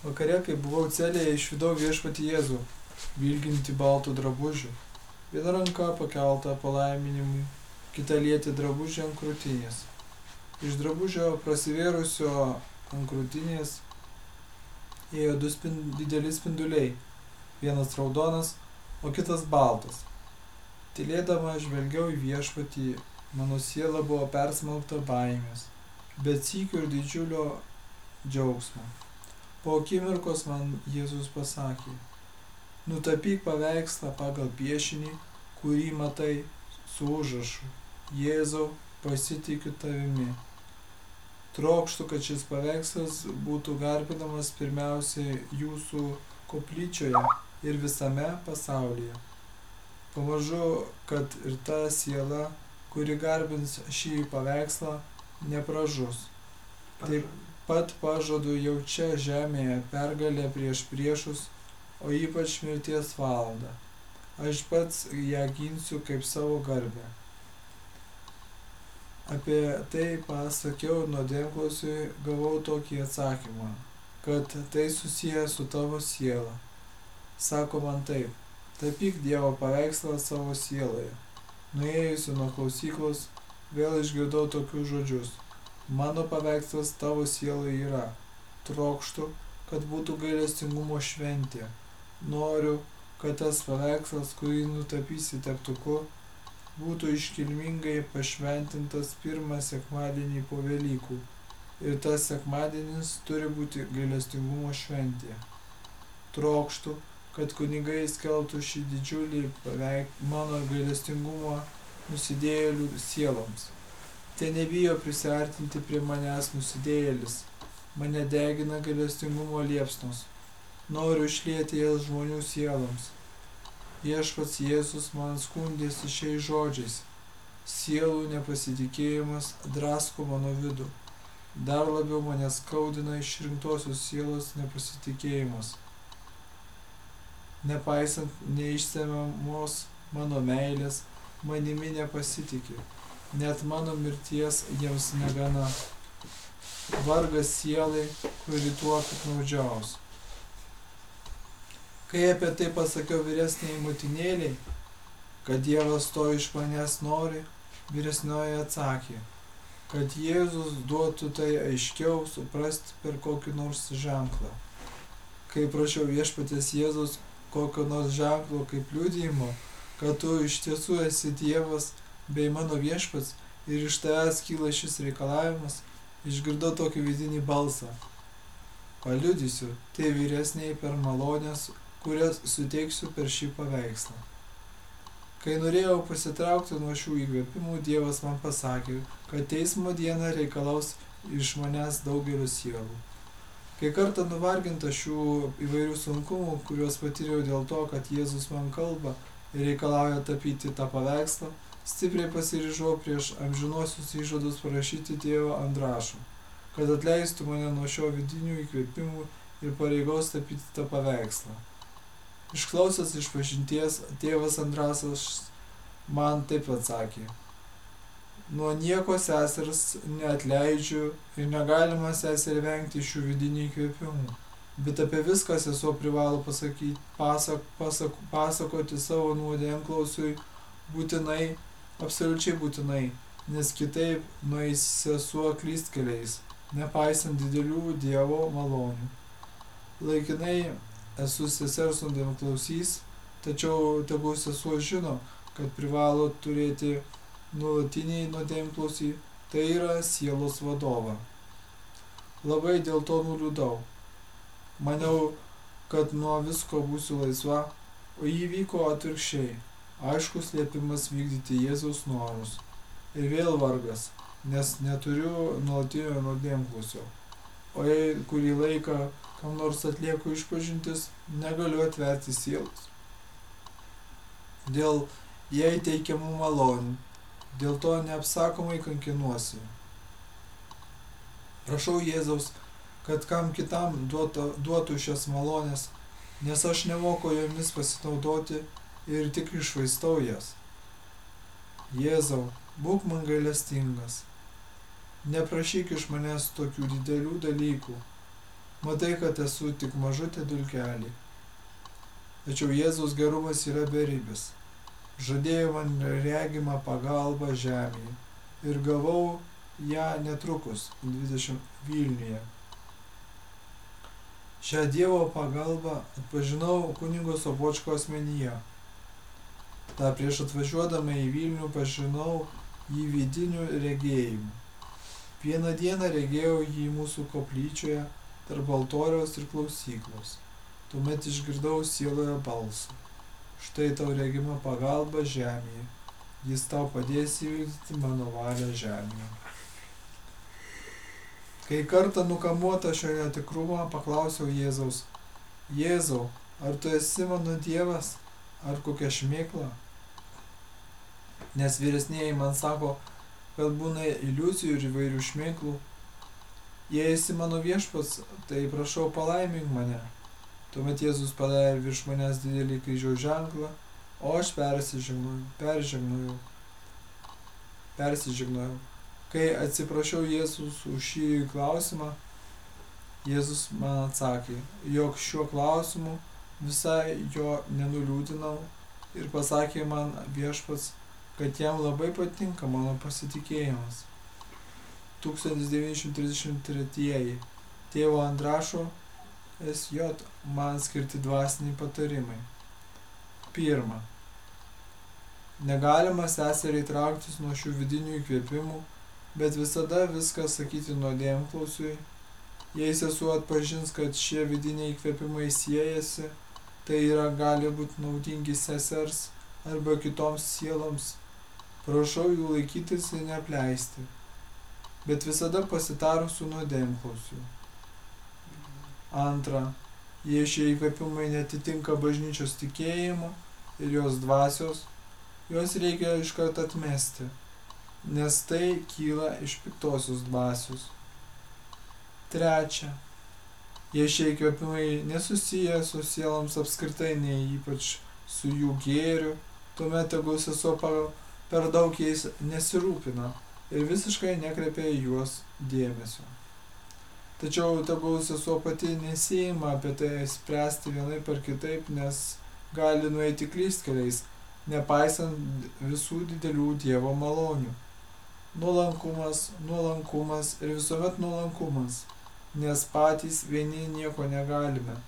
Vakare, kai buvau celėje, išvydau viešpati Jėzų, vilginti baltų drabužių. Viena ranka pakelta palaiminimui, kita lieti drabužį ant krūtinės. Iš drabužio prasivėrusio ant krūtinės ėjo du spind, dideli spinduliai. Vienas raudonas, o kitas baltas. Tylėdama žvelgiau į viešpatį, mano siela buvo persmelkta baimės, bet sykių ir didžiulio džiaugsmo. Po akimirkos man Jėzus pasakė, nutapyk paveikslą pagal piešinį, kurį matai su užrašu. Jėzau, pasitikiu tavimi. Trokštų, kad šis paveikslas būtų garbinamas pirmiausiai jūsų koplyčioje ir visame pasaulyje. Pamažu, kad ir ta siela, kuri garbins šį paveikslą, nepražus. Taip pat pažadu jau čia žemėje pergalę prieš priešus, o ypač mirties valandą. Aš pats ją ginsiu kaip savo garbę. Apie tai pasakiau nuodėmklausiui, gavau tokį atsakymą, kad tai susiję su tavo siela. Sako man taip, tapyk Dievo paveikslą savo sieloje. Nuėjusi nuo klausyklos, vėl išgirdau tokius žodžius Mano paveikslas tavo sielai yra. Trokštų, kad būtų gailestingumo šventė. Noriu, kad tas paveikslas, kurį nutapysi teptuku, būtų iškilmingai pašventintas pirmą sekmadienį po Velykų. Ir tas sekmadienis turi būti gailestingumo šventė. Trokštų, kad kunigai skeltų šį didžiulį paveik mano gailestingumo nusidėjėlių sieloms. Te nebijo prisartinti prie manęs nusidėjėlis. Mane degina galestingumo liepsnos. Noriu išlėti jas žmonių sieloms. Viešpats Jėzus man skundėsi šiais žodžiais. Sielų nepasitikėjimas drasko mano vidų. Dar labiau mane skaudina išrinktosios sielos nepasitikėjimas. Nepaisant neišsemiamos mano meilės, manimi nepasitikė net mano mirties jiems negana. Vargas sielai, kuri tuo piknaudžiaus. Kai apie tai pasakiau vyresniai motinėliai, kad Dievas to iš manęs nori, vyresnioji atsakė, kad Jėzus duotų tai aiškiau suprasti per kokį nors ženklą. Kai prašiau viešpatės Jėzus kokio nors ženklo kaip liūdėjimo, kad tu iš tiesų esi Dievas, bei mano viešpats ir iš tavęs kyla šis reikalavimas, išgirdau tokį vidinį balsą. Paliudysiu, tai vyresniai per malonės, kurias suteiksiu per šį paveikslą. Kai norėjau pasitraukti nuo šių įkvėpimų, Dievas man pasakė, kad teismo diena reikalaus iš manęs daugelio sielų. Kai kartą nuvarginta šių įvairių sunkumų, kuriuos patyriau dėl to, kad Jėzus man kalba ir reikalauja tapyti tą paveikslą, stipriai pasiryžau prieš amžinuosius įžadus parašyti tėvą Andrašą, kad atleistų mane nuo šio vidinių įkvėpimų ir pareigos tapyti tą paveikslą. Išklausęs iš pažinties, tėvas Andrasas man taip atsakė. Nuo nieko sesers neatleidžiu ir negalima seserį vengti šių vidinių įkvėpimų. Bet apie viską sesuo privalo pasakyti, pasak, pasak, pasakoti savo nuodėmklausiui būtinai absoliučiai būtinai, nes kitaip nueis sesuo klystkeliais, nepaisant didelių Dievo malonių. Laikinai esu sesers nuodėmė klausys, tačiau tegul sesuo žino, kad privalo turėti nuolatinį nuodėmė klausy, tai yra sielos vadovą. Labai dėl to nuliūdau. Maniau, kad nuo visko būsiu laisva, o įvyko atvirkščiai aiškus liepimas vykdyti Jėzaus norus. Ir vėl vargas, nes neturiu nuolatinio nuodėmklusio. O jei kurį laiką kam nors atlieku išpažintis, negaliu atverti sielos. Dėl jai teikiamų malonių, dėl to neapsakomai kankinuosi. Prašau Jėzaus, kad kam kitam duotų, šias malonės, nes aš nemoku jomis pasinaudoti ir tik išvaistau jas. Jėzau, būk man gailestingas. Neprašyk iš manęs tokių didelių dalykų. matai, kad esu tik mažutė dulkelė. Tačiau Jėzaus gerumas yra beribis. Žadėjo man regimą pagalbą žemėje ir gavau ją netrukus 20 Vilniuje. Šią Dievo pagalbą atpažinau kunigo Sopočko asmenyje. Ta prieš atvažiuodama į Vilnių pažinau jį vidiniu regėjimu. Vieną dieną regėjau jį mūsų koplyčioje tarp altoriaus ir klausyklos. Tuomet išgirdau sieloje balsą. Štai tau regima pagalba žemėje. Jis tau padės įvykdyti mano valią žemėje. Kai kartą nukamuota šio netikrumo, paklausiau Jėzaus, Jėzau, ar tu esi mano Dievas, ar kokia šmėkla? Nes vyresnėji man sako, kad būna iliuzijų ir įvairių šmėklų. Jei esi mano viešpats, tai prašau palaimink mane. Tuomet Jėzus padarė virš manęs didelį kryžiaus ženklą, o aš persižegnojau, peržignojau, persižegnojau. Kai atsiprašiau Jėzus už šį klausimą, Jėzus man atsakė, jog šiuo klausimu visai jo nenuliūdinau ir pasakė man viešpats, kad jam labai patinka mano pasitikėjimas. 1933. Tėvo Andrašo SJ man skirti dvasiniai patarimai. Pirma. Negalima seseriai trauktis nuo šių vidinių įkvėpimų, bet visada viską sakyti nuodėmklausiui. Jei sesuo atpažins, kad šie vidiniai įkvėpimai siejasi, tai yra gali būti naudingi sesers arba kitoms sieloms, prašau jų laikytis ir neapleisti, bet visada pasitarus su nuodėmklausiu. Antra, jei šie įkvėpimai netitinka bažnyčios tikėjimo ir jos dvasios, juos reikia iškart atmesti, nes tai kyla iš piktosios dvasios. Trečia, jei šie įkvėpimai nesusiję su sieloms apskritai, nei ypač su jų gėriu, tuomet tegul sesuo per daug jais nesirūpina ir visiškai nekreipia juos dėmesio. Tačiau tegul sesuo pati nesijima apie tai spręsti vienaip ar kitaip, nes gali nueiti klystkeliais, nepaisant visų didelių Dievo malonių. Nuolankumas, nuolankumas ir visuomet nuolankumas, nes patys vieni nieko negalime.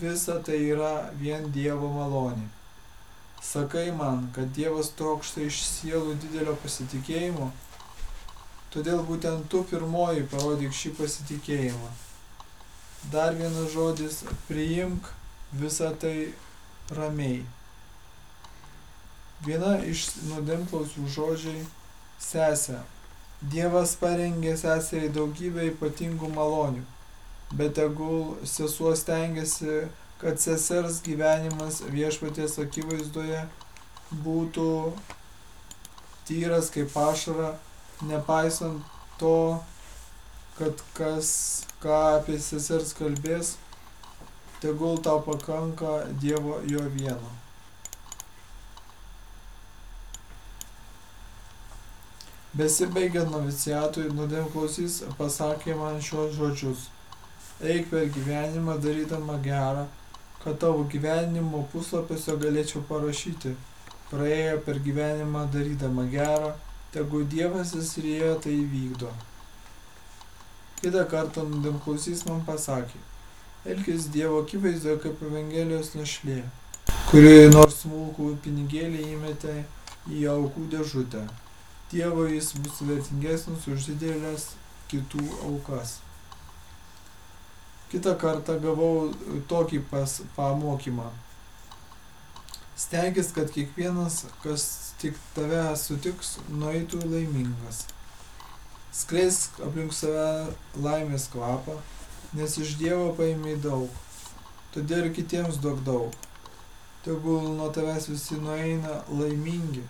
Visa tai yra vien Dievo malonė. Sakai man, kad Dievas trokšta iš sielų didelio pasitikėjimo, Todėl būtent tu pirmoji parodyk šį pasitikėjimą. Dar vienas žodis - priimk visą tai ramiai. Viena iš nuodėmklausių žodžiai - sesė. Dievas parengė seseriai daugybę ypatingų malonių, bet tegul sesuo stengiasi, kad sesers gyvenimas viešpaties akivaizdoje būtų tyras kaip ašara nepaisant to, kad kas ką apie sesers kalbės, tegul tau pakanka Dievo jo vieno. Besibaigiant noviciatui, nuodėmklausys pasakė man šios žodžius. Eik per gyvenimą darydama gerą, kad tavo gyvenimo puslapiuose galėčiau parašyti. Praėjo per gyvenimą darydama gerą, tegu Dievas įsirėjo tai įvykdo. Kitą kartą nuodėmklausys man pasakė, elkis Dievo akivaizdoje kaip Evangelijos našlė, kurioje nors smulkų pinigėlį įmetė į aukų dėžutę. Dievo jis bus vertingesnis už didelės kitų aukas. Kitą kartą gavau tokį pas, pamokymą. Stenkis, kad kiekvienas, kas tik tave sutiks, nueitų laimingas. Skleisk aplink save laimės kvapą, nes iš Dievo paimiai daug, todėl ir kitiems daug daug. Tegul nuo tavęs visi nueina laimingi,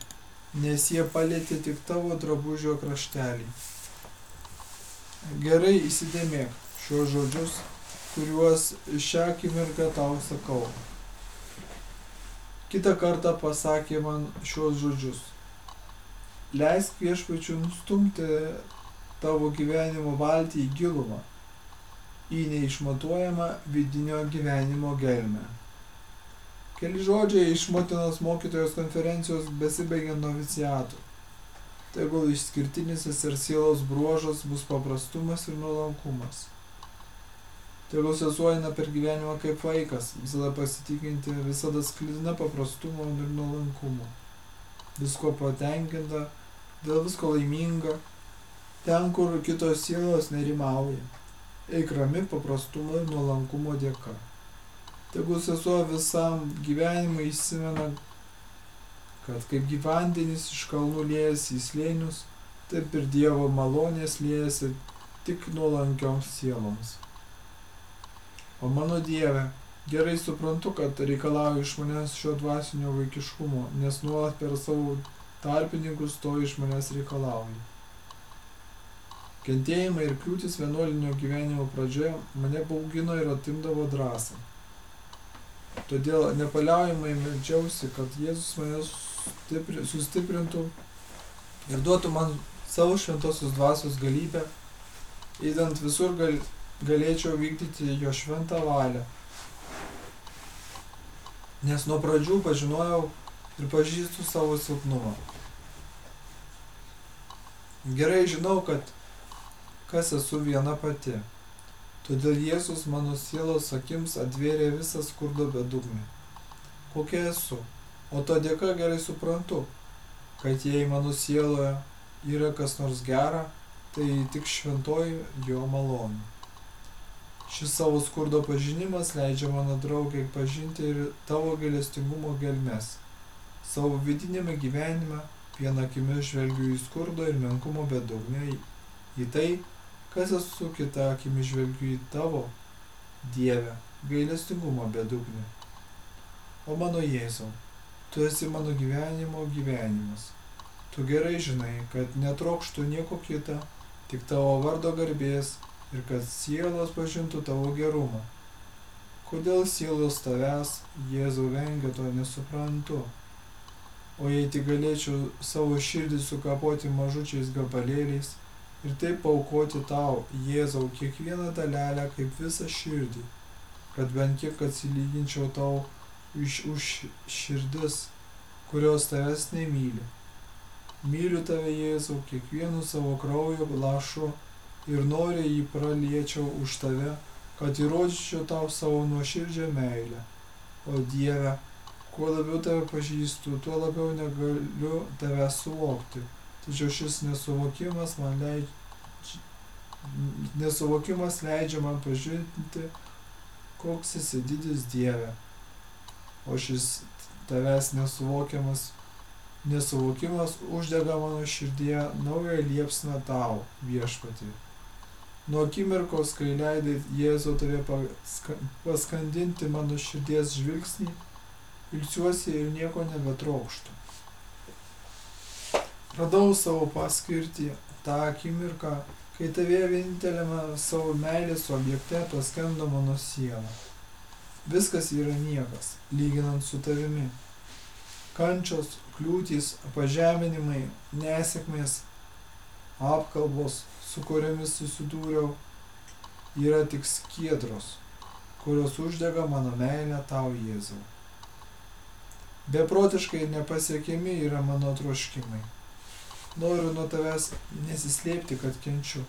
nes jie palėtė tik tavo drabužio kraštelį. Gerai įsidėmėk šios žodžius, kuriuos šią akimirką tau sakau. Kita kartą pasakė man šios žodžius. Leisk viešpačiu nustumti tavo gyvenimo valtį į gilumą. į neišmatuojamą vidinio gyvenimo gelmę. Keli žodžiai iš motinos mokytojos konferencijos besibaigiant noviciatų. Tegul išskirtinis ir sielos bruožas bus paprastumas ir nuolankumas. Tegul sesuo eina per gyvenimą kaip vaikas, visada pasitikinti, visada sklidina paprastumo ir nuolankumo. Visko patenkinta, dėl visko laiminga, ten, kur kitos sielos nerimauja. Eik rami paprastumo ir nuolankumo dėka. Tegul sesuo visam gyvenimui įsimena, kad kaip gyvandenis iš kalnų liejasi į slėnius, taip ir Dievo malonės liejasi tik nuolankioms sieloms. O mano Dieve, gerai suprantu, kad reikalauju iš manęs šio dvasinio vaikiškumo, nes nuolat per savo tarpininkus to iš manęs reikalauju. Kentėjimai ir kliūtis vienuolinio gyvenimo pradžioje mane baugino ir atimdavo drąsą. Todėl nepaliaujamai meldžiausi, kad Jėzus mane stipri, sustiprintų ir duotų man savo šventosios dvasios galybę, įdant visur gal, galėčiau vykdyti jo šventą valią. Nes nuo pradžių pažinojau ir pažįstu savo silpnumą. Gerai žinau, kad kas esu viena pati. Todėl Jėzus mano sielos akims atvėrė visą skurdo bedugnį. Kokia esu? O to dėka gerai suprantu, kad jei mano sieloje yra kas nors gera, tai tik šventoji jo malonė. Šis savo skurdo pažinimas leidžia mano draugai pažinti ir tavo gailestingumo gelmes. Savo vidinėme gyvenime vieną akimi žvelgiu į skurdo ir menkumo bedugnę, į tai, kas esu kita akimi žvelgiu į tavo, Dieve, gailestingumo bedugnį. O mano Jėzau, tu esi mano gyvenimo gyvenimas. Tu gerai žinai, kad netrokštų nieko kita, tik tavo vardo garbės ir kad sielos pažintų tavo gerumą. Kodėl sielos tavęs, Jėzau, vengia to nesuprantu. O jei tik galėčiau savo širdį sukapoti mažučiais gabalėliais, ir taip paukoti tau, Jėzau, kiekvieną dalelę kaip visą širdį, kad bent kiek atsilyginčiau tau už, už širdis, kurios tavęs nemyli. Myliu tave, Jėzau, kiekvienu savo kraujo lašu ir noriu jį praliečiau už tave, kad įrodyčiau tau savo nuoširdžią meilę. O Dieve, kuo labiau tave pažįstu, tuo labiau negaliu tave suvokti Tačiau šis nesuvokimas man leidžia, nesuvokimas leidžia man pažinti, koks esi didis Dieve. O šis tavęs nesuvokiamas nesuvokimas uždega mano širdėje naują liepsną tau, viešpatį. Nuo akimirkos, kai leidai Jėzau tave paskandinti mano širdies žvilgsnį, ilsiuosi ir nieko nebetrokštų. Radau savo paskirtį tą akimirką, kai tavie vieninteliame savo meilės objekte paskendo mano siela. Viskas yra niekas, lyginant su tavimi. Kančios, kliūtys, pažeminimai, nesėkmės, apkalbos, su kuriomis susidūriau, yra tik skiedros, kurios uždega mano meilę tau Jėzau. Beprotiškai nepasiekiami yra mano troškimai Noriu nuo tavęs nesislėpti, kad kenčiu.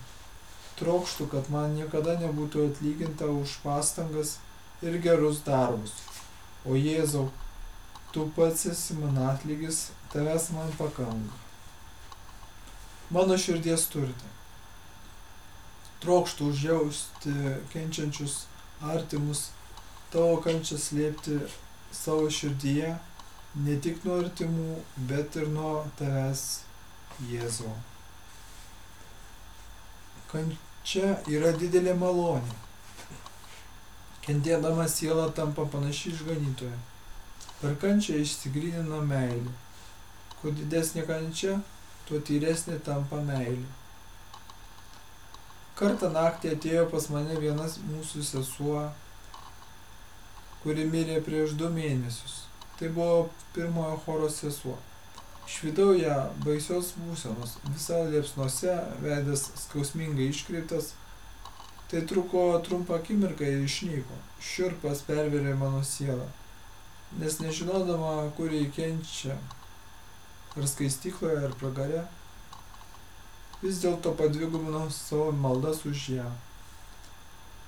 Trokštų, kad man niekada nebūtų atlyginta už pastangas ir gerus darbus. O Jėzau, tu pats esi man atlygis, tavęs man pakanka. Mano širdies turite. Trokštų užjausti kenčiančius artimus, tavo kančią slėpti savo širdyje, ne tik nuo artimų, bet ir nuo tavęs Jėzau. Kančia yra didelė malonė. Kentėdama siela tampa panaši išganytoje. Per kančią išsigrynina meilė. Kuo didesnė kančia, tuo tyresnė tampa meilė. Kartą naktį atėjo pas mane vienas mūsų sesuo, kuri mirė prieš du mėnesius. Tai buvo pirmojo choro sesuo. Išvydau ją baisios būsenos, visa liepsnuose, veidas skausmingai iškreiptas, Tai truko trumpą akimirką ir išnyko. Šiurpas perverė mano sielą, nes nežinodama, kur jį kenčia, ar skaistykloje, ar pragare, vis dėlto padvigubinau savo maldas už ją.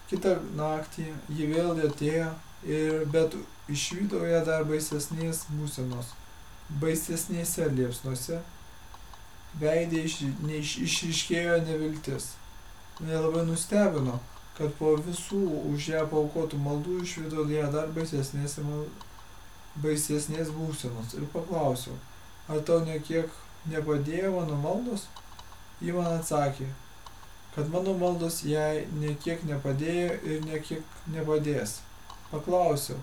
Kita naktį ji vėl atėjo ir bet išvydau ją dar baisesnės būsenos, baisesnėse liepsnuose, veidė iš, neiš, išriškėjo neviltis. Mane labai nustebino, kad po visų už ją paukotų maldų išvydau ją dar baisesnės, baisesnės būsenos ir paklausiau, ar tau nekiek nepadėjo mano maldos? Ji man atsakė, kad mano maldos jai nekiek nepadėjo ir nekiek nepadės. Paklausiau,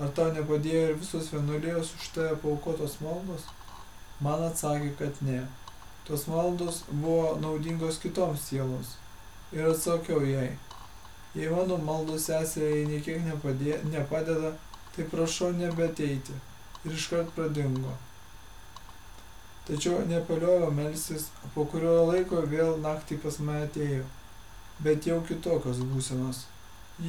ar tau nepadėjo ir visos vienuolijos už tave paukotos maldos? Man atsakė, kad ne. Tos maldos buvo naudingos kitoms sieloms. Ir atsakiau jai, jei mano maldos seseriai niekiek nepadė, nepadeda, tai prašau nebeteiti. Ir iškart pradingo. Tačiau nepaliojo melsis, po kurio laiko vėl naktį pas mane atėjo, bet jau kitokios būsenos.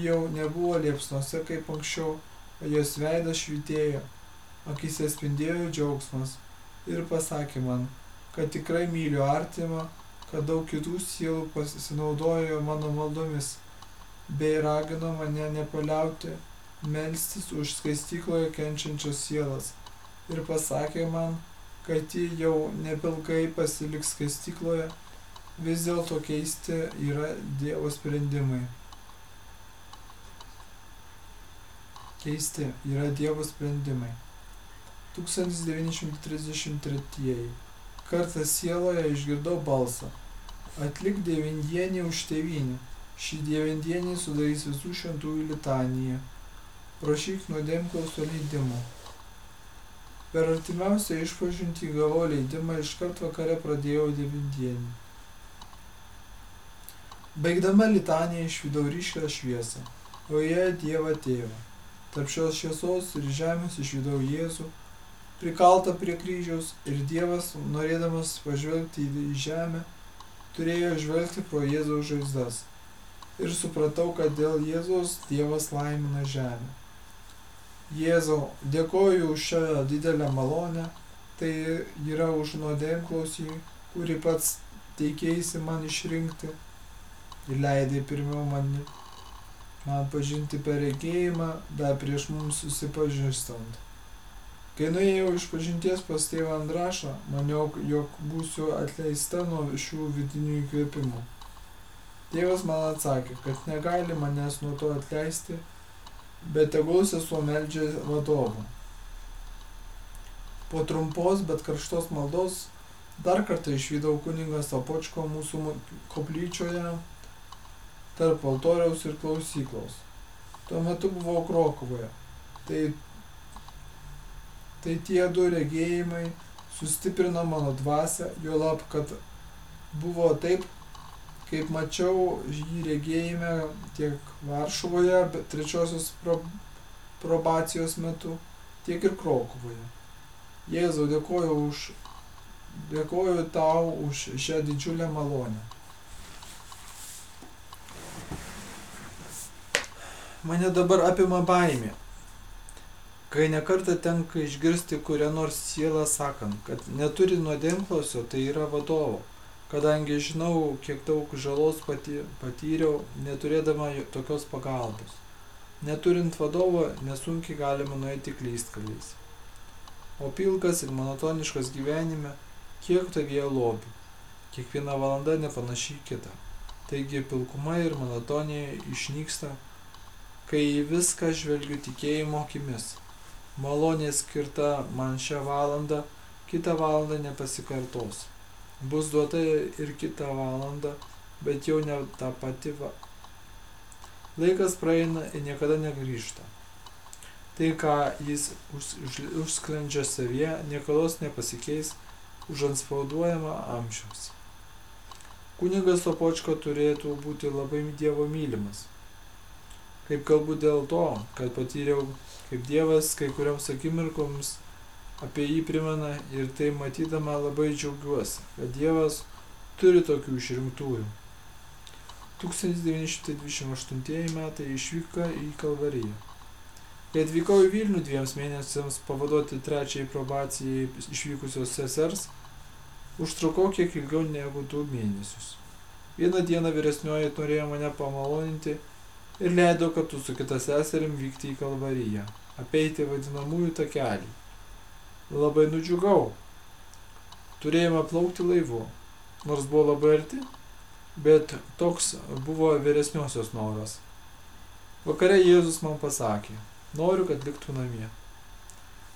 Jau nebuvo liepsnose kaip anksčiau, o jos veidas švitėjo, akise spindėjo džiaugsmas ir pasakė man, kad tikrai myliu artimą, kad daug kitų sielų pasinaudojo mano maldomis, bei ragino mane nepaliauti melstis už skaistykloje kenčiančias sielas ir pasakė man, kad ji jau nepilkai pasiliks skaistykloje, vis dėlto keisti yra Dievo sprendimai. Keisti yra Dievo sprendimai. 1933. Kartą sieloje išgirdau balsą. Atlik devindienį už tevinį. Šį devindienį sudarys visų šventųjų litaniją. Prašyk nuodėmklausio leidimo. Per artimiausią išpažintį gavau leidimą iškart vakare pradėjau devindienį. Baigdama litaniją išvydau ryškę šviesą, o joje Dievą tėvą. Tarp šios šviesos ir žemės išvydau Jėzų, prikaltą prie kryžiaus ir Dievas, norėdamas pažvelgti į žemę, turėjo žvelgti pro Jėzaus žaizdas. Ir supratau, kad dėl Jėzaus Dievas laimina žemę. Jėzau, dėkoju už šią didelę malonę, tai yra už nuodėmklausį, kurį pats teikėsi man išrinkti ir leidai pirmiau man, man pažinti per regėjimą, dar prieš mums susipažįstant. Kai nuėjau iš pažinties pas tėvą Andrašą, maniau, jog būsiu atleista nuo šių vidinių įkvėpimų. Tėvas man atsakė, kad negali manęs nuo to atleisti bet tegul sesuo meldžia vadovų. Po trumpos, bet karštos maldos dar kartą išvydau kunigą Sapočko mūsų koplyčioje tarp altoriaus ir klausyklos. Tuo metu buvau Krokovoje. Tai, tai tie du regėjimai sustiprino mano dvasę, jo lab, kad buvo taip, kaip mačiau jį regėjime tiek Varšuvoje, trečiosios pro, probacijos metu, tiek ir Krokuvoje. Jėzau, dėkoju, už, dėkoju tau už šią didžiulę malonę. Mane dabar apima baimė. Kai nekartą tenka išgirsti kurią nors sielą sakant, kad neturi nuodėmklausio, tai yra vadovo kadangi žinau, kiek daug žalos patyriau, neturėdama tokios pagalbos. Neturint vadovo, nesunkiai galima nueiti klystkaliais. O pilkas ir monotoniškas gyvenime, kiek tavyje lobių. Kiekviena valanda nepanašiai kita. Taigi pilkuma ir monotonija išnyksta, kai į viską žvelgiu tikėjimo akimis. Malonė skirta man šią valandą, kitą valandą nepasikartos bus duota ir kitą valandą, bet jau ne ta pati va. Laikas praeina ir niekada negrįžta. Tai, ką jis už, už, užsklendžia savyje, niekada nepasikeis užanspauduojama amžiaus. Kunigas Sopočko turėtų būti labai Dievo mylimas. Kaip galbūt dėl to, kad patyriau, kaip Dievas kai kurioms akimirkoms apie jį primena ir tai matydama labai džiaugiuosi, kad Dievas turi tokių išrinktųjų. 1928 metai išvyka į Kalvariją. Kai atvykau į Vilnių dviems mėnesiams pavaduoti trečiai probacijai išvykusios sesers, užtrukau kiek ilgiau negu du mėnesius. Vieną dieną vyresnioji norėjo mane pamaloninti ir leido kartu su kita seserim vykti į Kalvariją, apeiti vadinamųjų takelį. Labai nudžiugau. Turėjome plaukti laivu, nors buvo labai arti, bet toks buvo vyresniosios noras. Vakare Jėzus man pasakė, noriu, kad liktų namie.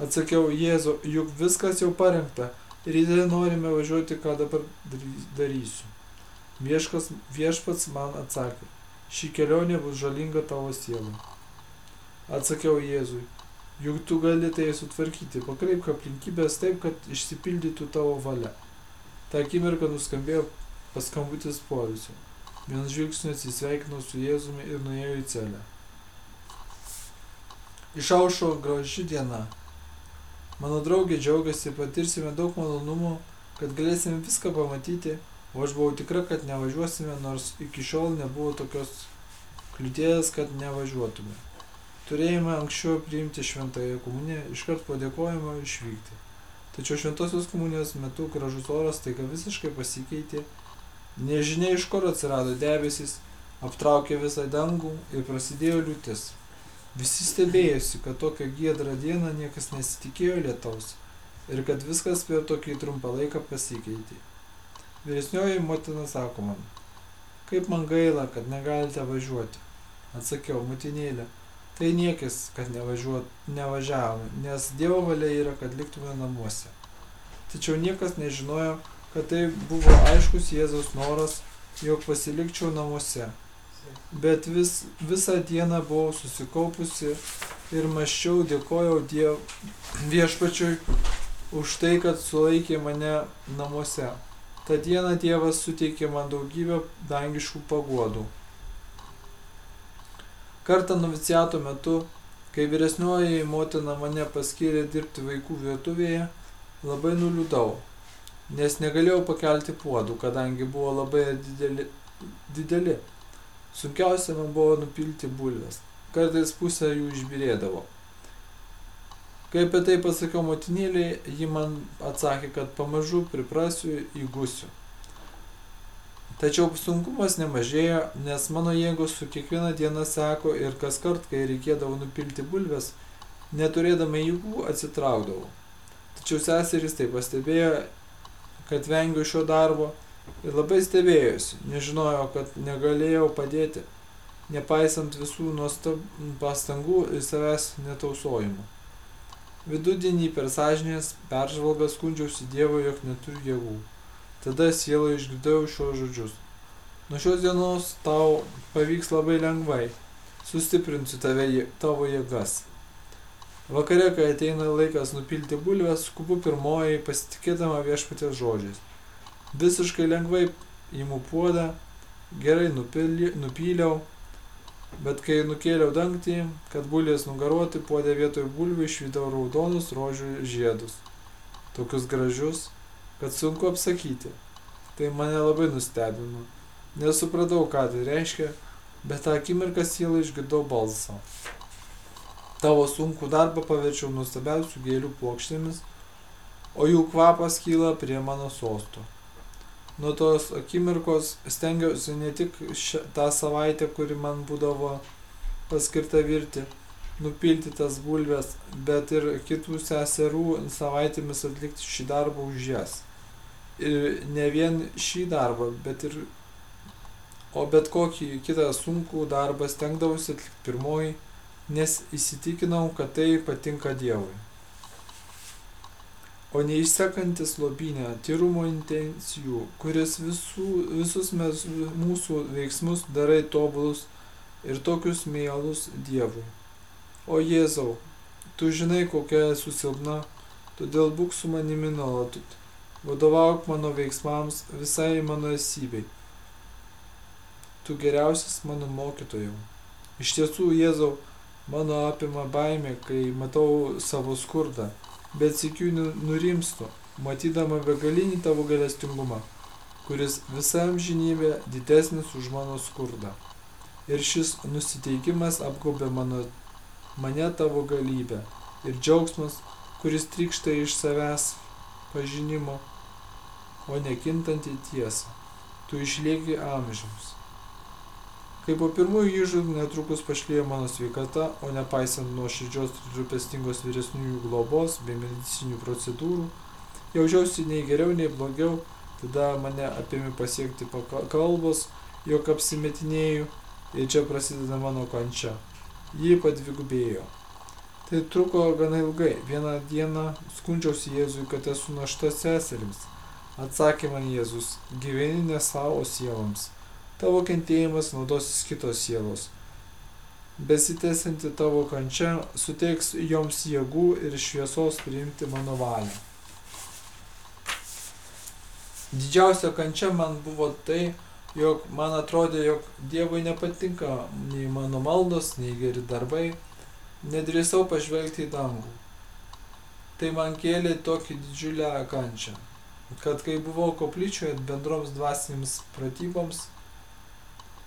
Atsakiau, Jėzu, juk viskas jau parengta, ryte norime važiuoti, ką dabar darysiu. Vieškas, viešpats man atsakė, ši kelionė bus žalinga tavo sielai. Atsakiau Jėzui, juk tu gali tai sutvarkyti, pakreipk aplinkybės taip, kad išsipildytų tavo valia. Ta akimirka nuskambėjo paskambutis poilsio. Vien žvilgsniu atsisveikinau su Jėzumi ir nuėjau į celę. Išaušo graži diena. Mano draugė džiaugiasi, patirsime daug malonumų, kad galėsime viską pamatyti, o aš buvau tikra, kad nevažiuosime, nors iki šiol nebuvo tokios kliūtės, kad nevažiuotume. Turėjome anksčiau priimti šventąją komuniją, iškart padėkojimo išvykti. Tačiau šventosios komunijos metu gražus oras taiga visiškai pasikeitė Nežinia iš kur atsirado debesis, aptraukė visą dangų ir prasidėjo liūtis. Visi stebėjosi, kad tokią giedrą dieną niekas nesitikėjo lietaus ir kad viskas per tokį trumpą laiką pasikeitė. Vyresnioji motina sako man, kaip man gaila, kad negalite važiuoti. Atsakiau, motinėlė, tai niekis, kad nevažiavome, nes Dievo valia yra, kad liktume namuose. Tačiau niekas nežinojo, kad tai buvo aiškus Jėzaus noras, jog pasilikčiau namuose. Bet vis, visą dieną buvau susikaupusi ir maščiau dėkojau Diev viešpačiui už tai, kad sulaikė mane namuose. Ta diena Dievas suteikė man daugybę dangiškų paguodų. Kartą noviciato metu, kai vyresnioji motina mane paskyrė dirbti vaikų virtuvėje, labai nuliūdau nes negalėjau pakelti puodų, kadangi buvo labai dideli. dideli. Sunkiausia man buvo nupilti bulves. Kartais pusę jų išbirėdavo. Kai apie tai pasakiau motinėliai, ji man atsakė, kad pamažu priprasiu įgusiu. Tačiau sunkumas nemažėjo, nes mano jėgos su kiekviena diena seko ir kas kart, kai reikėdavo nupilti bulves, neturėdama jėgų atsitraukdavau. Tačiau seserys tai pastebėjo kad vengiu šio darbo ir labai stebėjosi, nežinojo, kad negalėjau padėti, nepaisant visų nuostab pastangų ir savęs netausojimų. Vidudienį per sąžinės peržvalgą skundžiausi Dievo, jog neturiu jėgų. Tada sielo išgirdau šios žodžius. Nuo šios dienos tau pavyks labai lengvai, sustiprinsiu tave, tavo jėgas. Vakare, kai ateina laikas nupilti bulves, skubu pirmoji pasitikėdama viešpatės žodžiais. Visiškai lengvai įimu puodą, gerai nupili, nupyliau, bet kai nukėliau dangtį, kad bulvės nugaruoti, puodė vietoj bulvių išvydau raudonus rožių žiedus. Tokius gražius, kad sunku apsakyti. Tai mane labai nustebino. Nesupratau, ką tai reiškia, bet tą akimirką sielą išgirdau balsą. Tavo sunkų darbą paverčiau nuostabiausių gėlių plokštėmis, o jų kvapas kyla prie mano sosto. Nuo tos akimirkos stengiausi ne tik šią, tą savaitę, kuri man būdavo paskirta virti, nupilti tas bulves, bet ir kitų seserų savaitėmis atlikti šį darbą už jas. Ir ne vien šį darbą, bet ir, o bet kokį kitą sunkų darbą stengdavausi atlikti pirmoji nes įsitikinau, kad tai patinka Dievui. O neišsekantis lobinė tyrumo intencijų, kuris visų, visus mes, mūsų veiksmus darai tobulus ir tokius mielus Dievui. O Jėzau, tu žinai, kokia esu silpna, todėl būk su manimi nuolatut. Vadovauk mano veiksmams visai mano esybei. Tu geriausias mano mokytojau. Iš tiesų, Jėzau, Mano apima baimė, kai matau savo skurdą, bet sikiu nu, nurimstu, matydama begalinį tavo galestingumą. kuris visa amžinybė didesnis už mano skurdą. Ir šis nusiteikimas apgaubė mano, mane tavo galybę. Ir džiaugsmas, kuris trykšta iš savęs pažinimo, o nekintanti tiesa. Tu išlieki amžiams. Kai po pirmųjų įžūdų netrukus pašlėjo mano sveikata, o nepaisant nuo širdžios ir rūpestingos vyresniųjų globos bei medicinių procedūrų, jaučiausi nei geriau, nei blogiau, tada mane apėmė pasiekti kalbos, jog apsimetinėjau ir čia prasideda mano kančia. Ji padvigubėjo. Tai truko gana ilgai. Vieną dieną skundžiausi Jėzui, kad esu našta seserims. Atsakė man Jėzus, gyveni ne savo sieloms. Tavo kentėjimas naudosis kitos sielos. Besitęsinti tavo kančia suteiks joms jėgų ir šviesos priimti mano valią. Didžiausia kančia man buvo tai, jog man atrodė, jog Dievui nepatinka nei mano maldos, nei geri darbai, nedrįsau pažvelgti į dangų. Tai man kėlė tokį didžiulę kančią, kad kai buvau koplyčioje bendroms dvasinėms pratyboms,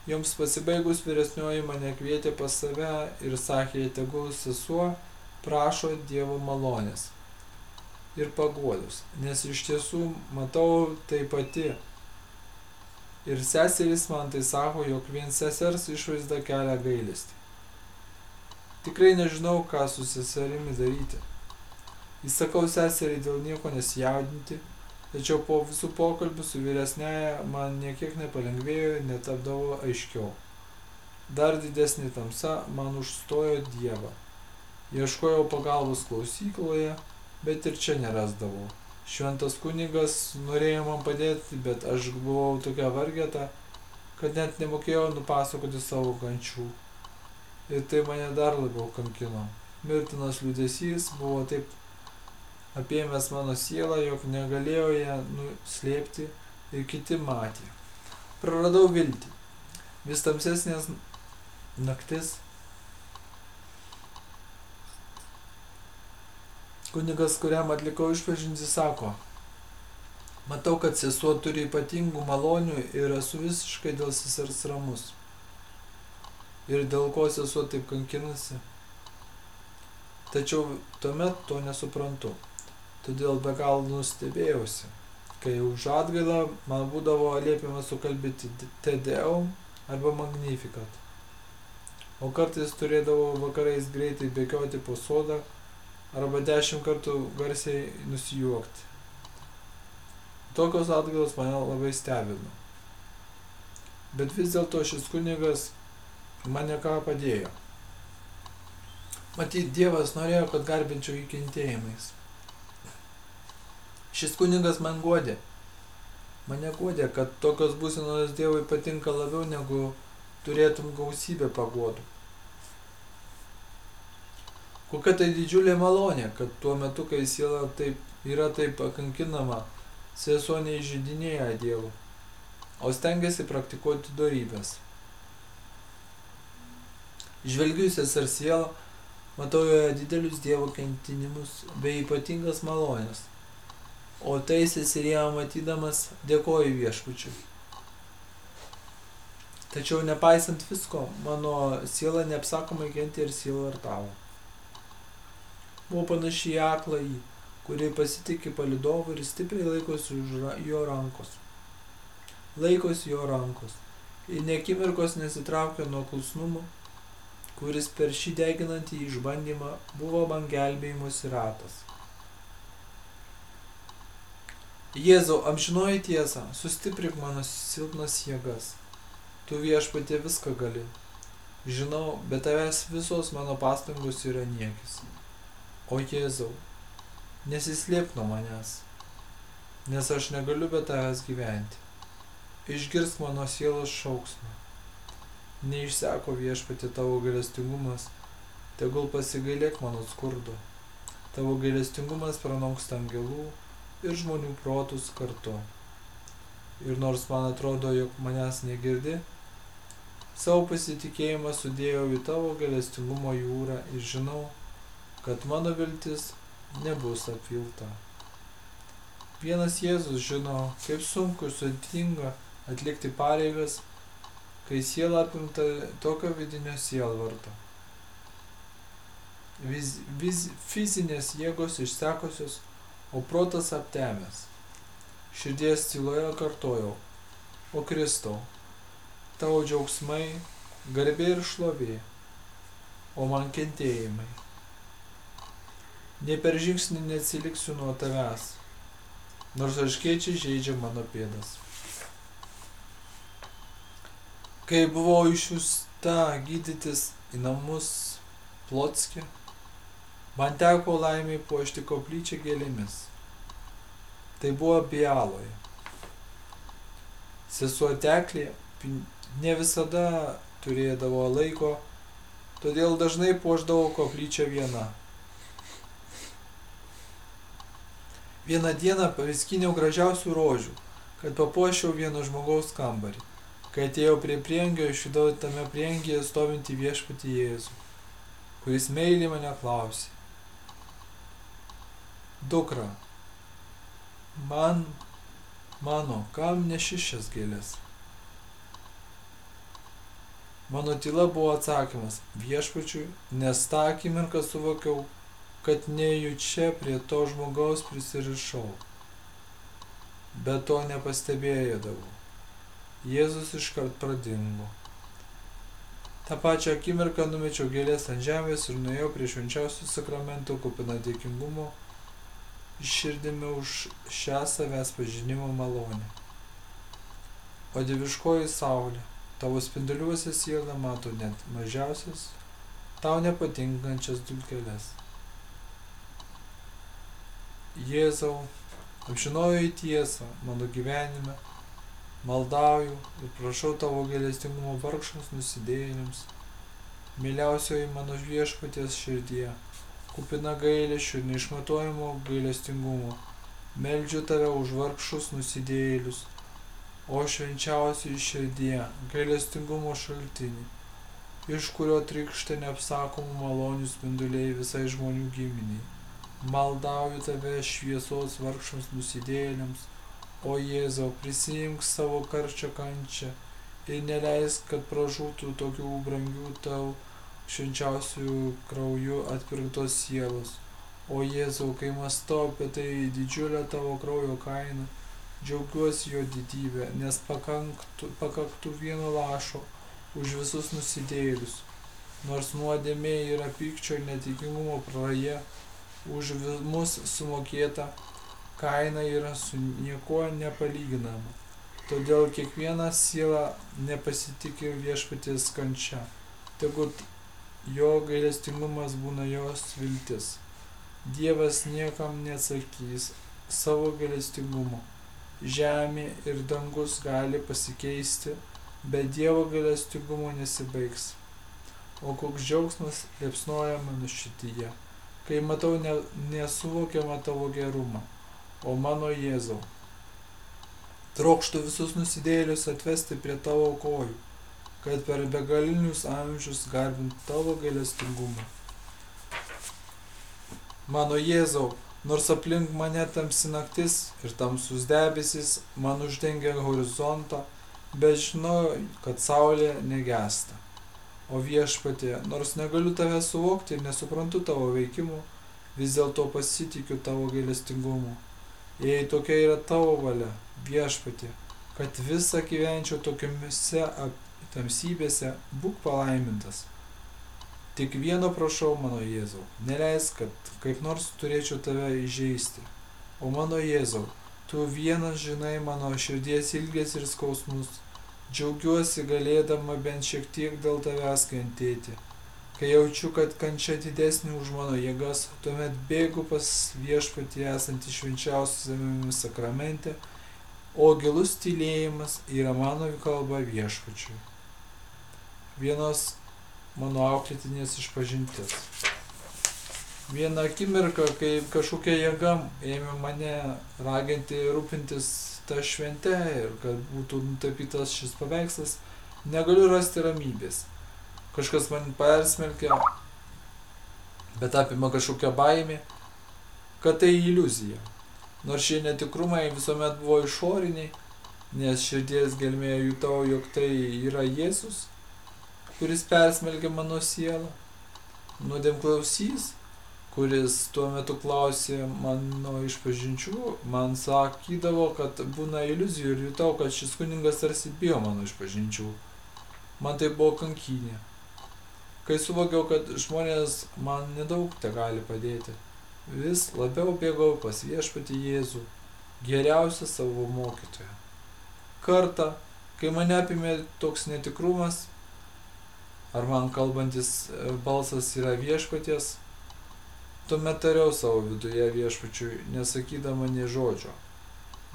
joms pasibaigus vyresnioji mane kvietė pas save ir sakė, tegul sesuo prašo Dievo malonės ir paguodus, nes iš tiesų matau tai pati Ir seserys man tai sako, jog vien sesers išvaizda kelia gailestį. Tikrai nežinau, ką su seserimi daryti. Įsakau seseriai dėl nieko nesijaudinti, tačiau po visų pokalbių su vyresnėje man niekiek nepalengvėjo ir netapdavo aiškiau. Dar didesnė tamsa man užstojo Dievą. Ieškojau pagalbos klausykloje, bet ir čia nerasdavau šventas kunigas norėjo man padėti, bet aš buvau tokia vargeta, kad net nemokėjau nupasakoti savo kančių. Ir tai mane dar labiau kankino. Mirtinas liūdėsys buvo taip apėmęs mano sielą, jog negalėjau ją nuslėpti ir kiti matė. Praradau viltį. Vis tamsesnės naktis Kunigas, kuriam atlikau išpažinti, sako, matau, kad sesuo turi ypatingų malonių ir esu visiškai dėl sesers ramus. Ir dėl ko sesuo taip kankinasi. Tačiau tuomet to nesuprantu. Todėl be galo nustebėjausi, kai už atgailą man būdavo liepiama sukalbėti TDO arba Magnificat. O kartais turėdavau vakarais greitai bėgioti po sodą arba dešimt kartų garsiai nusijuokti. Tokios atgailos mane labai stebino. Bet vis dėlto šis kunigas mane ką padėjo. Matyt, Dievas norėjo, kad garbinčiau jį kentėjimais. Šis kunigas man godė. Mane godė, kad tokios būsenos Dievui patinka labiau negu turėtum gausybę pagodų. Kokia tai didžiulė malonė, kad tuo metu, kai siela taip, yra taip pakankinama, sesuo neižydinėja Dievo, o stengiasi praktikuoti darybės. Žvelgiu į sesers sielą, matau joje didelius Dievo kentinimus bei ypatingas malonės, o tai seserija matydamas dėkoju viešpučiui. Tačiau nepaisant visko, mano siela neapsakomai kentė ir siela artavo buvo panaši į akląjį, kuri pasitikė palidovu ir stipriai laikosi už jo rankos. Laikosi jo rankos ir nekimirkos nesitraukia nuo klusnumo, kuris per šį deginantį išbandymą buvo man gelbėjimus ratas. Jėzau, amžinoji tiesa, sustiprink mano silpnas jėgas. Tu viešpatė viską gali. Žinau, bet tavęs visos mano pastangos yra niekis. O Jėzau, nesislėp nuo manęs, nes aš negaliu be tavęs gyventi. Išgirsk mano sielos šauksmą. Neišseko viešpati tavo gailestingumas, tegul pasigailėk mano skurdo. Tavo gailestingumas pranoksta angelų ir žmonių protus kartu. Ir nors man atrodo, jog manęs negirdi, savo pasitikėjimą sudėjau į tavo gailestingumo jūrą ir žinau, kad mano viltis nebus apvilta. Vienas Jėzus žino, kaip sunku ir sudėtinga atlikti pareigas, kai siela apimta tokio vidinio sielvarto. Vis, vis, fizinės jėgos išsekusios, o protas aptemęs. Širdies tyloje kartojau, o Kristau, tavo džiaugsmai, garbė ir šlovė, o man kentėjimai. Ne per žingsnį neatsiliksiu nuo tavęs, nors aškiečiai žaidžia mano pėdas. Kai buvau išsiusta gydytis į namus Plotskė, man teko laimiai puošti koplyčią gėlėmis. Tai buvo Bialoje. Sesuo Teklė ne visada turėdavo laiko, todėl dažnai puoždavo koplyčią viena. Vieną dieną paviskiniau gražiausių rožių, kad papuošiau vieno žmogaus kambarį. Kai atėjau prie priengio, išvydau tame priengėje stovinti viešpatį Jėzų, kuris meiliai mane klausė. Dukra, man, mano, kam neši šias gėlės? Mano tyla buvo atsakymas viešpačiui, nes tą akimirką suvokiau, kad nejučia prie to žmogaus prisirišau. Bet to nepastebėjodavau. Jėzus iškart pradingo. Ta pačią akimirką numečiau gėlės ant žemės ir nuėjau prie švenčiausių sakramentų kupina dėkingumo širdimi už šią savęs pažinimo malonę. O dieviškoji saulė, tavo spinduliuose siela mato net mažiausias, tau nepatinkančias dulkeles. Jėzau, apžinoju į tiesą mano gyvenime, maldauju ir prašau tavo gailestingumo vargšams nusidėjėliams, myliausioji mano viešpaties širdie, kupina gailėšių ir neišmatuojamo gailestingumo, meldžiu tave už vargšus nusidėjėlius, o švenčiausiai širdie, gailestingumo šaltinį, iš kurio trykšta neapsakomų malonių spinduliai visai žmonių giminiai. Maldauju tave šviesos vargšams nusidėjėliams, o Jėzau, prisijimk savo karčią kančią ir neleisk, kad pražūtų tokių brangių tau švenčiausių krauju atpirktos sielos. O Jėzau, kai mastau apie tai didžiulę tavo kraujo kainą, džiaugiuosi jo didybę, nes pakanktų, pakaktų vieno lašo už visus nusidėlius. Nors nuodėmė yra pykčio ir netikimumo praje, už mus sumokėta kaina yra su niekuo nepalyginama. Todėl kiekviena siela nepasitikė viešpaties kančia. Tegu jo gailestingumas būna jos viltis. Dievas niekam neatsakys savo gailestingumo. Žemė ir dangus gali pasikeisti, bet Dievo gailestingumo nesibaigs. O koks džiaugsmas liepsnoja mano šityje kai matau ne, nesuvokiamą tavo gerumą, o mano Jėzau. Trokštų visus nusidėlius atvesti prie tavo kojų, kad per begalinius amžius garbint tavo gailestingumą. Mano Jėzau, nors aplink mane tamsi naktis ir tamsus debesis man uždengia horizontą, bet žinau, kad saulė negesta. O viešpatė, nors negaliu tave suvokti ir nesuprantu tavo veikimų, vis dėlto pasitikiu tavo gailestingumu. Jei tokia yra tavo valia, viešpatė, kad visą gyvenčiau tokiamise tamsybėse, būk palaimintas. Tik vieno prašau, mano Jėzau, neleisk, kad kaip nors turėčiau tave įžeisti. O mano Jėzau, tu vienas žinai mano širdies ilgės ir skausmus Džiaugiuosi galėdama bent šiek tiek dėl tavęs kentėti. Kai jaučiu, kad kančia didesnė už mano jėgas, tuomet bėgu pas viešpatį esantį švenčiausiame sakramente, o gilus tylėjimas yra mano kalba viešpačiui. Vienos mano auklėtinės išpažintis. Vieną akimirką, kai kažkokia jėga ėmė mane raginti rūpintis ta švente ir kad būtų nutapytas šis paveikslas, negaliu rasti ramybės. Kažkas man persmelkia, bet apima kažkokia baimė, kad tai iliuzija. Nors šie netikrumai visuomet buvo išoriniai, nes širdies gelmėje jutau, jog tai yra Jėzus, kuris persmelgia mano sielą. Nuodėm klausys, kuris tuo metu klausė mano išpažinčių, man sakydavo, kad būna iliuzijų ir jutau, kad šis kuningas tarsi bijo mano išpažinčių. Man tai buvo kankinė. Kai suvokiau, kad žmonės man nedaug te gali padėti, vis labiau bėgau pas viešpatį Jėzų, geriausią savo mokytoją. Kartą, kai mane apimė toks netikrumas, ar man kalbantis e, balsas yra viešpaties, tuomet tariau savo viduje viešpačiui, nesakydama nie žodžio.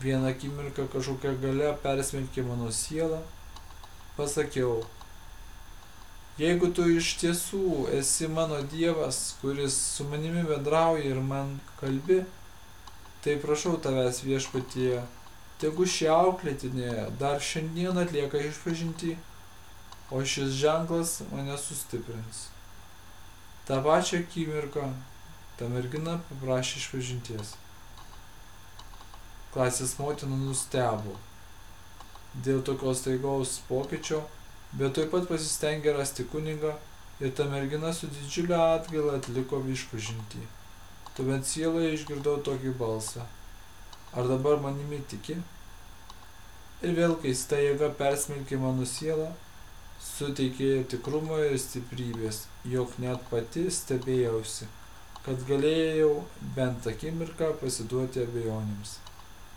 Vieną akimirką kažkokia gale persmelkė mano sielą, pasakiau, Jeigu tu iš tiesų esi mano Dievas, kuris su manimi bendrauja ir man kalbi, tai prašau tavęs viešpatie, tegu šį auklėtinė dar šiandien atlieka išpažinti, o šis ženklas mane sustiprins. Ta pačią akimirką ta mergina paprašė išpažinties. Klasės motina nustebo dėl tokios taigaus pokyčio bet tuoj pat pasistengė rasti kunigą ir ta mergina su didžiulio atgaila atliko išpažintį. Tuomet sieloje išgirdau tokį balsą. Ar dabar manimi tiki? Ir vėl keista jėga persmelkė mano sielą, suteikė tikrumo ir stiprybės, jog net pati stebėjausi, kad galėjau bent akimirką pasiduoti abejonėms.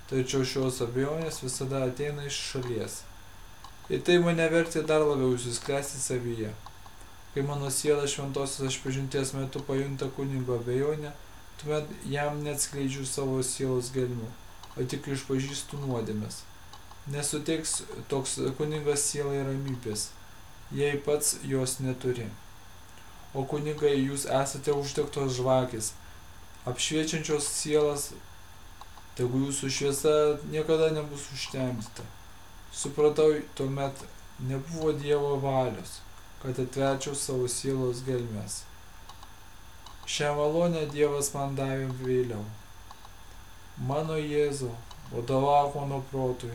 Tačiau šios abejonės visada ateina iš šalies Ir tai mane vertė dar labiau įsisklęsti savyje. Kai mano siela šventosios išpažinties metu pajunta kunigo abejonę, tuomet jam neatskleidžiu savo sielos gelmių, o tik išpažįstu nuodėmės. Nesuteiks toks kunigas sielai ramybės, jei pats jos neturi. O kunigai, jūs esate uždegtos žvakės, apšviečiančios sielas, tegu jūsų šviesa niekada nebus užtemdyta. Supratau, tuomet nebuvo Dievo valios, kad atverčiau savo sielos gelmes. Šią malonę Dievas man davė vėliau. Mano Jėzau, vadovauk mano protui,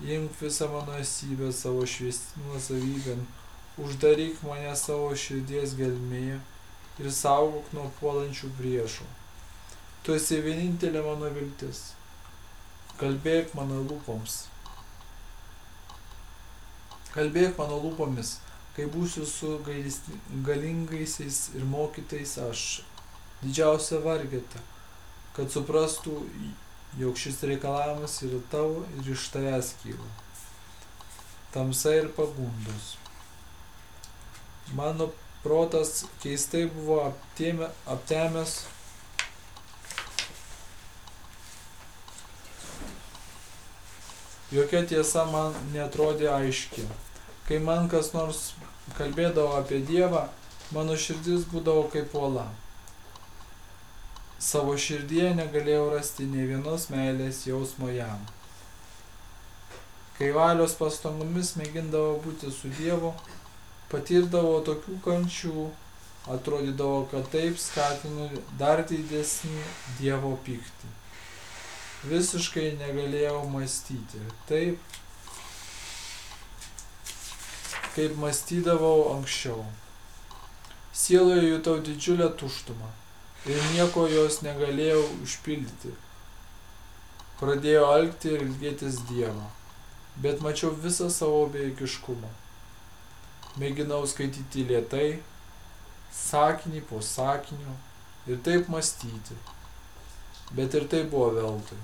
imk visą mano esybę savo šviesimo savybėn, uždaryk mane savo širdies gelmėje ir saugok nuo puolančių priešų. Tu esi vienintelė mano viltis. Kalbėk mano lūpoms Kalbėk mano lūpomis, kai būsiu su galingaisiais ir mokytais aš, didžiausia vargeta, kad suprastų, jog šis reikalavimas yra tavo ir iš tavęs kyla. Tamsa ir pagundos. Mano protas keistai buvo aptėmė, aptemęs jokia tiesa man netrodė aiški. Kai man kas nors kalbėdavo apie Dievą, mano širdis būdavo kaip uola. Savo širdyje negalėjau rasti nei vienos meilės jausmo jam. Kai valios pastangomis mėgindavo būti su Dievu, patirdavo tokių kančių, atrodydavo, kad taip skatinu dar didesnį Dievo pyktį. Visiškai negalėjau mąstyti. Taip kaip mąstydavau anksčiau. Sieloje jutau didžiulę tuštumą ir nieko jos negalėjau užpildyti. Pradėjau alkti ir ilgėtis Dievo, bet mačiau visą savo bejėgiškumą. Mėginau skaityti lietai, sakinį po sakinio ir taip mąstyti, bet ir tai buvo veltui.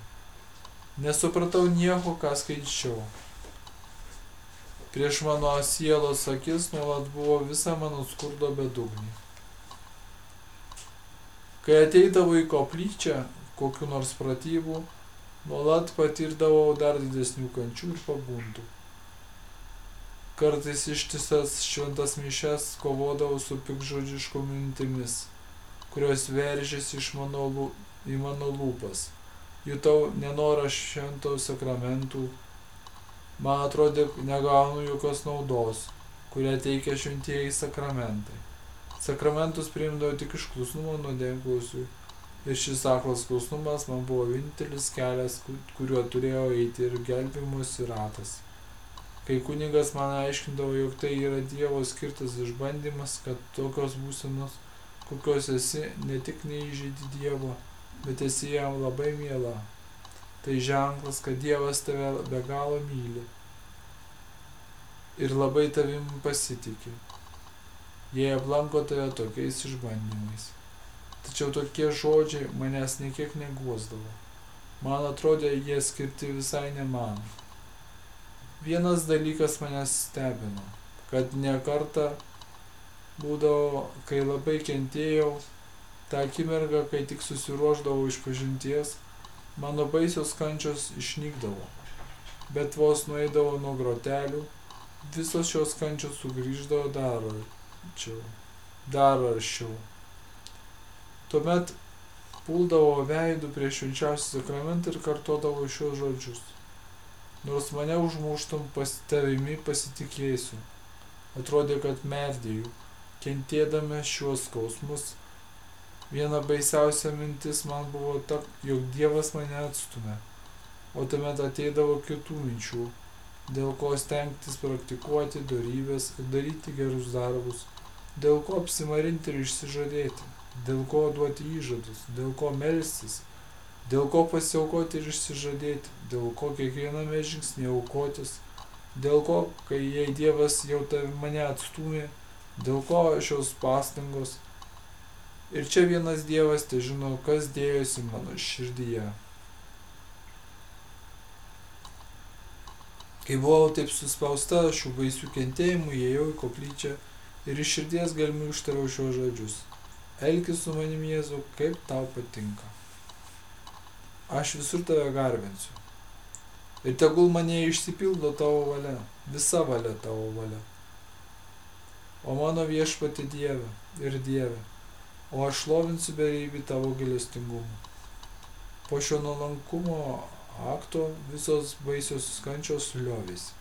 Nesupratau nieko, ką skaičiau Prieš mano sielos akis nuolat buvo visa mano skurdo bedugnė. Kai ateidavau į koplyčią, kokiu nors pratybų, nuolat patirdavau dar didesnių kančių ir pagundų. Kartais ištisas šventas mišes kovodavau su pikžodžiško mintimis, kurios veržėsi mano, į mano lūpas. Jutau nenorą šventų sakramentų, man atrodė, negaunu jokios naudos, kurią teikia šventieji sakramentai. Sakramentus priimdavau tik iš klusnumo nuodėmklausiui Ir šis aklas klusnumas man buvo vienintelis kelias, kuriuo turėjau eiti ir gelbimus ratas. Kai kunigas man aiškindavo, jog tai yra Dievo skirtas išbandymas, kad tokios būsenos, kokios esi, ne tik neįžeidi Dievo, bet esi jam labai miela. Tai ženklas, kad Dievas tave be galo myli ir labai tavim pasitikė. Jie aplanko tave tokiais išbandymais. Tačiau tokie žodžiai manęs niekiek neguosdavo. Man atrodė, jie skirti visai ne man. Vienas dalykas manęs stebino, kad ne kartą būdavo, kai labai kentėjau, tą akimirką, kai tik susiruoždavau iš pažinties, mano baisios kančios išnykdavo. Bet vos nueidavo nuo grotelių, visos šios kančios sugrįždavo dar arčiau, dar aršiau. Tuomet puldavo veidų prie švenčiausią sakramentą ir kartodavo šios žodžius. Nors mane užmuštum, pas tavimi pasitikėsiu. Atrodė, kad merdėjau, kentėdami šiuos skausmus. Viena baisiausia mintis man buvo ta, jog Dievas mane atstumė. O tuomet ateidavo kitų minčių, dėl ko stengtis praktikuoti darybės ir daryti gerus darbus, dėl ko apsimarinti ir išsižadėti dėl ko duoti įžadus, dėl ko melstis, dėl ko pasiaukoti ir išsižadėti, dėl ko kiekviename žingsnėje aukotis, dėl ko, kai jei Dievas jau mane atstumė, dėl ko šios pastangos. Ir čia vienas Dievas te žino, kas dėjosi mano širdyje. Kai buvau taip suspausta šių baisių kentėjimų, įėjau į koplyčią ir iš širdies galimi ištariau šios žodžius. Elkis su manim Jėzau, kaip tau patinka. Aš visur tave garbinsiu. Ir tegul mane išsipildo tavo valia, visa valia tavo valia. O mano viešpati Dieve ir Dieve, o aš šlovinsiu berybį tavo gilestingumą. Po šio nuolankumo akto visos baisios kančios liovėsi.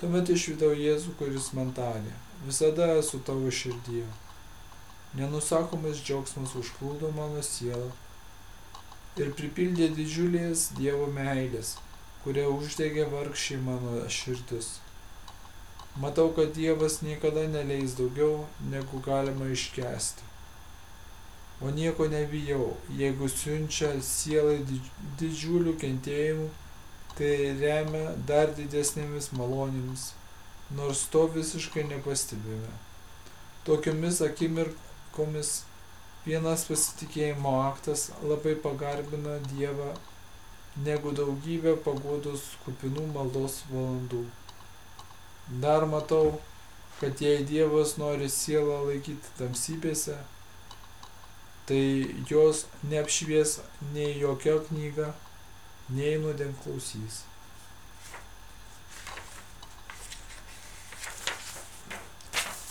Tuomet išvidau Jėzų, kuris man tarė, visada esu tavo širdyje Nenusakomas džiaugsmas užplūdo mano sielą ir pripildė didžiulės Dievo meilės, kurie uždegė vargšiai mano širdis. Matau, kad Dievas niekada neleis daugiau, negu galima iškesti. O nieko nebijau, jeigu siunčia sielai didžiulių kentėjimų, tai remia dar didesnėmis malonėmis, nors to visiškai nepastebime. Tokiomis akimirkomis komis vienas pasitikėjimo aktas labai pagarbina Dievą negu daugybė paguodos kupinų maldos valandų. Dar matau, kad jei Dievas nori sielą laikyti tamsybėse, tai jos neapšvies nei jokia knyga, nei nuodėmklausys.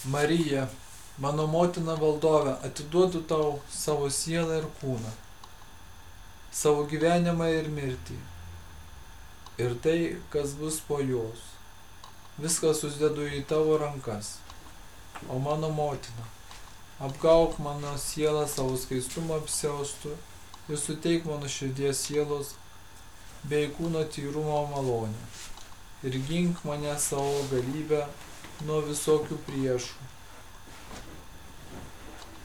Marija Mano motina valdove, atiduodu tau savo sielą ir kūną, savo gyvenimą ir mirtį. Ir tai, kas bus po jos. Viską susidedu į tavo rankas. O mano motina, apgauk mano sielą savo skaistumą apsiaustų ir suteik mano širdies sielos bei kūno tyrumo malonę. Ir gink mane savo galybę nuo visokių priešų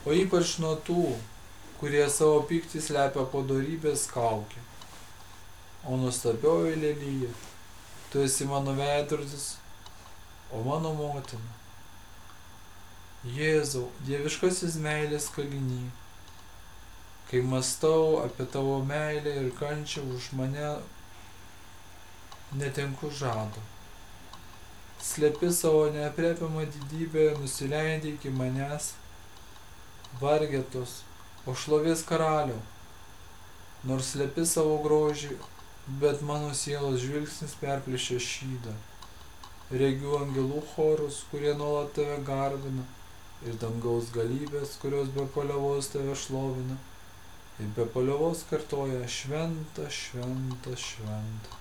o ypač nuo tų, kurie savo pyktį slepia po darybės kaukę. O nustabioji lelyje, tu esi mano veidrodis, o mano motina. Jėzau, dieviškasis meilės kalinį, kai mastau apie tavo meilę ir kančią už mane, netenku žado. Slepi savo neapriepiamą didybę, nusileidai iki manęs vargetos, o šlovės karaliau. Nors slepi savo grožį, bet mano sielos žvilgsnis perplėšia šydą. Regiu angelų chorus, kurie nuolat tave garbina, ir dangaus galybės, kurios be paliovos tave šlovina, ir be paliovos kartoja šventą, šventą, šventą.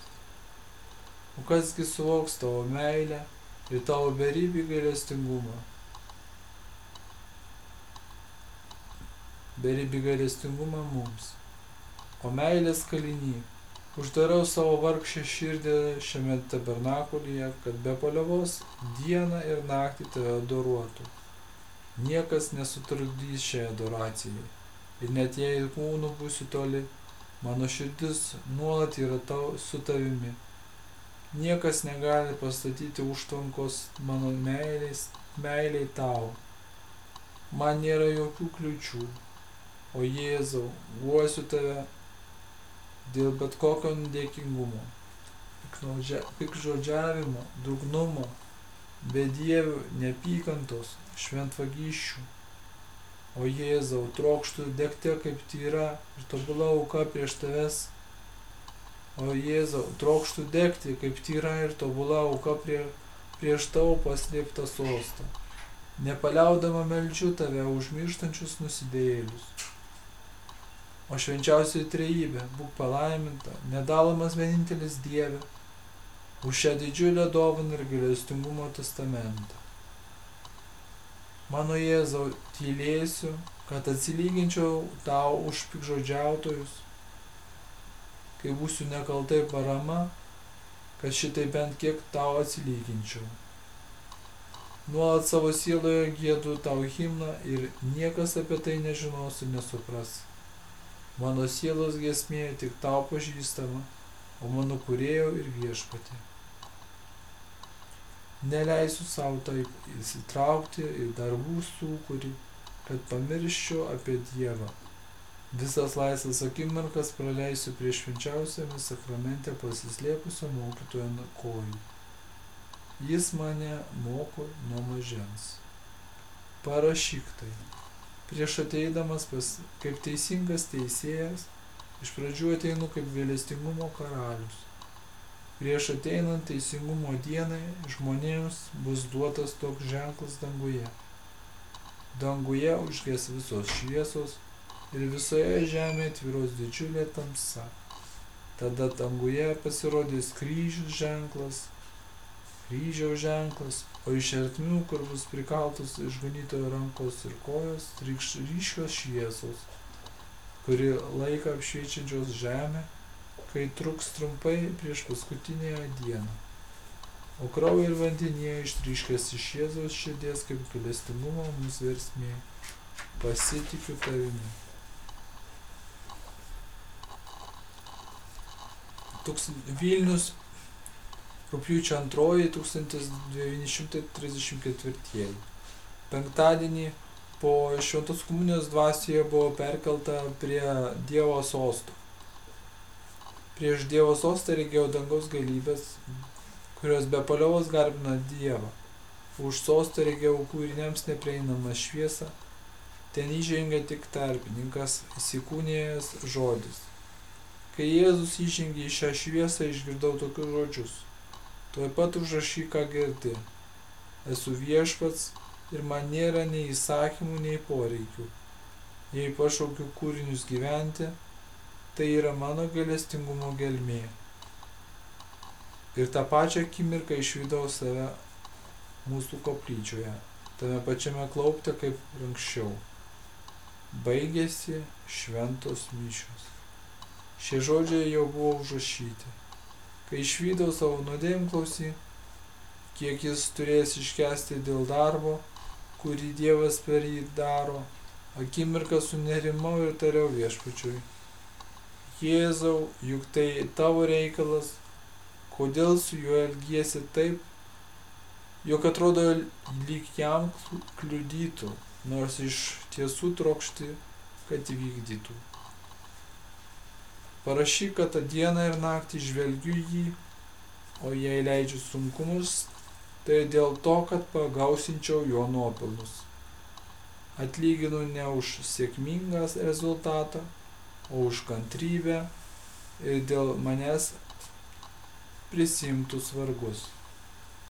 O kasgi suvoks tavo meilę ir tavo beribį gailestingumą? Beribį gailestingumą mums. O meilės kalinį, uždarau savo vargšę širdį šiame tabernakulyje, kad be paliovos dieną ir naktį tave adoruotų. Niekas nesutrukdys šiai adoracijai. Ir net jei kūnų būsiu toli, mano širdis nuolat yra tau, su tavimi. Niekas negali pastatyti užtvankos mano meiliais, meiliai tau. Man nėra jokių kliučių. O Jėzau, guosiu tave dėl bet kokio nedėkingumo, pikžodžiavimo, dugnumo, bedievių, neapykantos, šventvagyščių. O Jėzau, trokštų degti kaip tyra ir tobula auka prieš tavęs. O Jėzau, trokštų degti kaip tyra ir tobula auka prie, prieš tavo paslėptą sostą. Nepaliaudama meldžiu tave užmirštančius nusidėjėlius. O švenčiausiai trejybė, būk palaiminta, nedalomas vienintelis Dieve, už šią didžiulę dovaną ir gailestingumo testamentą. Mano Jėzau, tylėsiu, kad atsilyginčiau tau už pikžodžiautojus, kai būsiu nekaltai parama, kad šitai bent kiek tau atsilyginčiau. Nuolat savo sieloje gėdu tau himną ir niekas apie tai nežinos ir nesupras. Mano sielos gesmė tik tau pažįstama, o mano kurėjo ir viešpatė. Neleisiu savo taip įsitraukti į darbų sūkurį, kad pamirščiau apie Dievą. Visas laisvas akimirkas praleisiu prieš švenčiausiame sakramente pasislėpusio mokytojo kojų. Jis mane moko nuo mažens. Parašyk tai. Prieš ateidamas pas, kaip teisingas teisėjas, iš pradžių ateinu kaip vėlestingumo karalius. Prieš ateinant teisingumo dienai žmonėms bus duotas toks ženklas danguje. Danguje užges visos šviesos ir visoje žemėje tviros didžiulė tamsa. Tada danguje pasirodys kryžius ženklas kryžiaus ženklas, o iš ertmių, kur bus prikaltos išganytojo rankos ir kojos, ryškios šviesos, kuri laika apšviečiančios žemę, kai truks trumpai prieš paskutinėje dieną. O kraujo ir vandenyje ištryškęs iš Jėzaus širdies kaip galestingumo mūsų versmė. Pasitikiu tavimi. Toks Vilnius rūpjūčio antroji 1934. Penktadienį po Šventos komunijos dvasioje buvo perkelta prie Dievo sosto. Prieš Dievo sostą reikėjo dangaus galybės, kurios be paliovos garbina Dievą. Už sostą reikėjo kūriniams neprieinamą šviesą, ten įžengia tik tarpininkas, įsikūnėjęs žodis. Kai Jėzus įžengė į šią šviesą, išgirdau tokius žodžius tuoj pat užrašyk, ką girdi. Esu viešpats ir man nėra nei įsakymų, nei poreikių. Jei pašaukiu kūrinius gyventi, tai yra mano galestingumo gelmė. Ir tą pačią akimirką išvydau save mūsų koplyčioje, tame pačiame klaupte kaip anksčiau. Baigėsi šventos mišios. Šie žodžiai jau buvo užrašyti kai išvydau savo nuodėmklausį, kiek jis turės iškesti dėl darbo, kurį Dievas per jį daro, akimirką sunerimau ir tariau viešpačiui. Jėzau, juk tai tavo reikalas, kodėl su juo elgiesi taip, jog atrodo lyg jam kliudytų, nors iš tiesų trokšti, kad įvykdytų. Parašyk, kad tą dieną ir naktį žvelgiu jį, o jei leidžiu sunkumus, tai dėl to, kad pagausinčiau jo nuopelnus. Atlyginu ne už sėkmingą rezultatą, o už kantrybę ir dėl manęs prisimtus vargus.